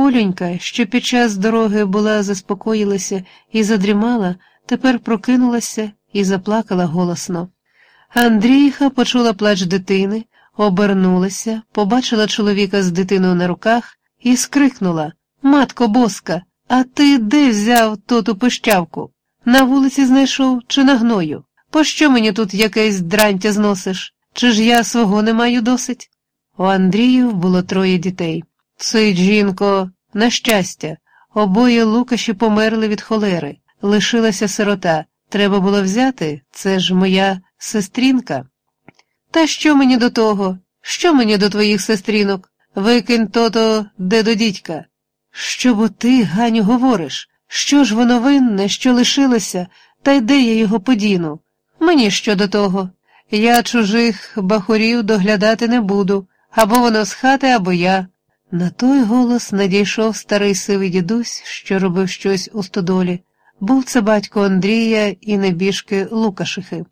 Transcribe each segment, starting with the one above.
Оленька, що під час дороги була заспокоїлася і задрімала, тепер прокинулася і заплакала голосно. Андрійка почула плач дитини, обернулася, побачила чоловіка з дитиною на руках і скрикнула Матко боска, а ти де взяв тоту пищавку? На вулиці знайшов чи на гною? Пощо мені тут якесь дрантя зносиш? Чи ж я свого не маю досить? У Андріїв було троє дітей. Цей жінко, на щастя, обоє Лукаші померли від холери, лишилася сирота. Треба було взяти, це ж моя сестрінка. Та що мені до того? Що мені до твоїх сестрінок? Викинь то-то де до дідька. Що бо ти, Ганю, говориш? Що ж воно винне, що лишилося, та й де я його подіну? Мені що до того? Я чужих бахурів доглядати не буду, або воно з хати, або я. На той голос надійшов старий сивий дідусь, що робив щось у стодолі. Був це батько Андрія і небіжки Лукашихи.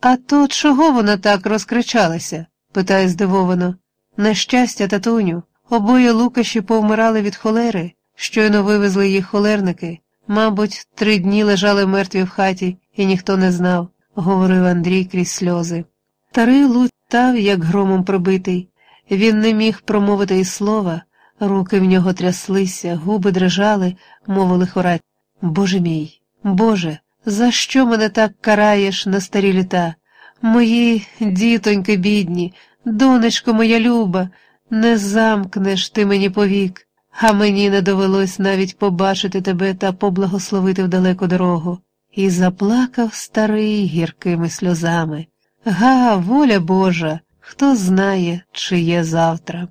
А то чого вона так розкричалася? питає здивовано. На щастя, татуню, обоє Лукаші повмирали від холери, щойно вивезли їх холерники. Мабуть, три дні лежали мертві в хаті, і ніхто не знав, говорив Андрій крізь сльози. Старий лутав, як громом пробитий. Він не міг промовити й слова, руки в нього тряслися, губи дрижали, мовили хорать. Боже мій, Боже, за що мене так караєш на старі літа? Мої дітоньки бідні, донечко моя люба, не замкнеш ти мені повік, а мені не довелось навіть побачити тебе та поблагословити в далеку дорогу. І заплакав старий гіркими сльозами. Га, воля Божа, хто знає, чи є завтра.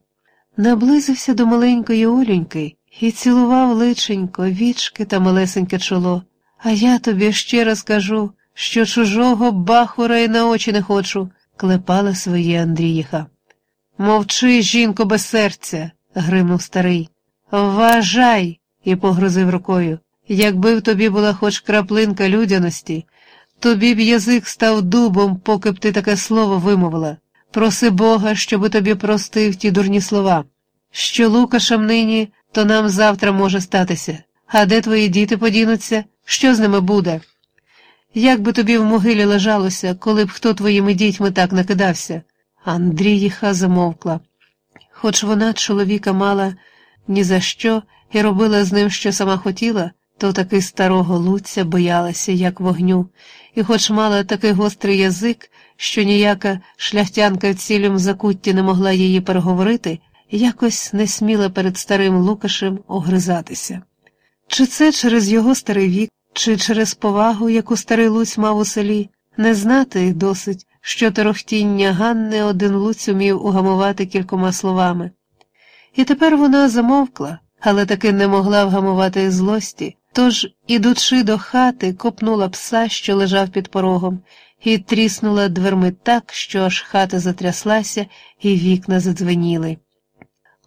Наблизився до маленької Олюньки і цілував личенько, вічки та малесеньке чоло. А я тобі ще раз кажу, що чужого бахура й на очі не хочу, клепала своє Андріїха. Мовчи, жінко, без серця, гримнув старий. Вважай, і погрозив рукою. Якби в тобі була хоч краплинка людяності, тобі б язик став дубом, поки б ти таке слово вимовила. Проси Бога, щоби тобі простив ті дурні слова. Що Лукашам нині, то нам завтра може статися. А де твої діти подінуться? Що з ними буде? Як би тобі в могилі лежалося, коли б хто твоїми дітьми так накидався? Андріїха замовкла. Хоч вона чоловіка мала ні за що і робила з ним, що сама хотіла, то таки старого луця боялася, як вогню, і хоч мала такий гострий язик, що ніяка шляхтянка в цілім закутті не могла її переговорити, якось не сміла перед старим Лукашем огризатися. Чи це через його старий вік, чи через повагу, яку старий Луць мав у селі, не знати досить, що торохтіння Ганни один Луць умів угамувати кількома словами. І тепер вона замовкла, але таки не могла вгамувати злості, тож, ідучи до хати, копнула пса, що лежав під порогом, і тріснула дверми так, що аж хата затряслася, і вікна задзвеніли.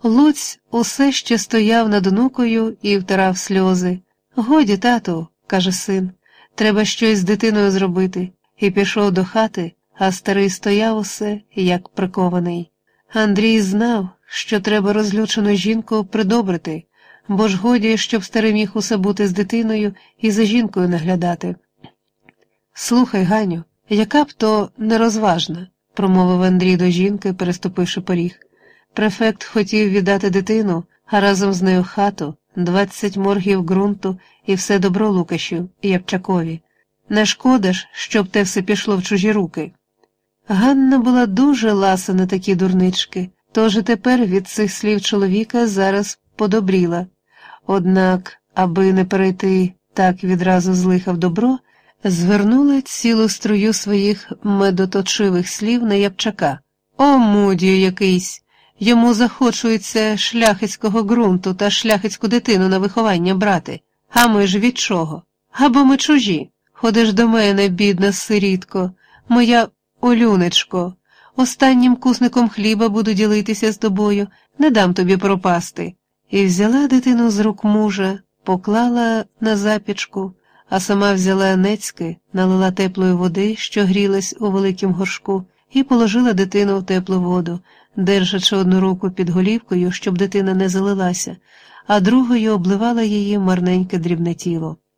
Луць усе ще стояв над онукою і втирав сльози. Годі, тату, каже син, треба щось з дитиною зробити, і пішов до хати, а старий стояв усе, як прикований. Андрій знав, що треба розлючену жінку придобрити, бо ж годі, щоб старий міг усе бути з дитиною і за жінкою наглядати. Слухай, Ганю, яка б то нерозважна, промовив Андрій до жінки, переступивши поріг. Префект хотів віддати дитину, а разом з нею хату, двадцять моргів ґрунту і все добро Лукашів і Явчакові. Не ж, щоб те все пішло в чужі руки. Ганна була дуже ласа на такі дурнички, тож і тепер від цих слів чоловіка зараз подобріла. Однак, аби не перейти так відразу з в добро, звернула цілу струю своїх медоточивих слів на Япчака. О, мудію якийсь! Йому захочується шляхетського ґрунту та шляхетську дитину на виховання брати. А ми ж від чого? Або ми чужі. Ходиш до мене, бідна сирітко, моя олюнечко. Останнім кусником хліба буду ділитися з тобою, не дам тобі пропасти. І взяла дитину з рук мужа, поклала на запічку, а сама взяла нецьки, налила теплої води, що грілась у великім горшку, і положила дитину в теплу воду, держачи одну руку під голівкою, щоб дитина не залилася, а другою обливала її марненьке дрібне тіло.